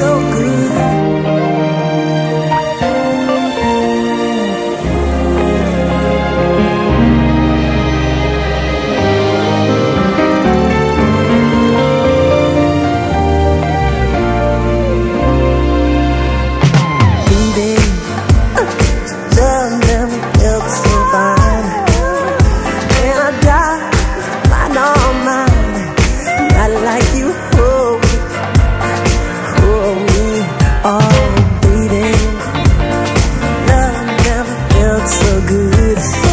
so good. good.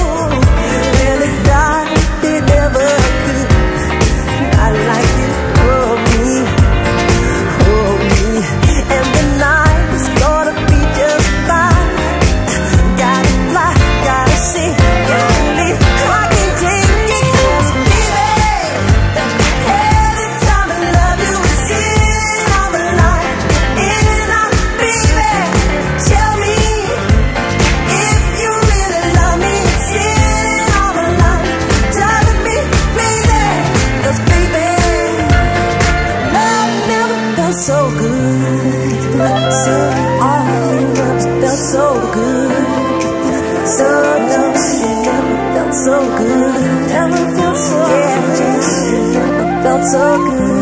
so good, so all in love felt so good, so lovely, never felt so good, never felt so good, never felt so good.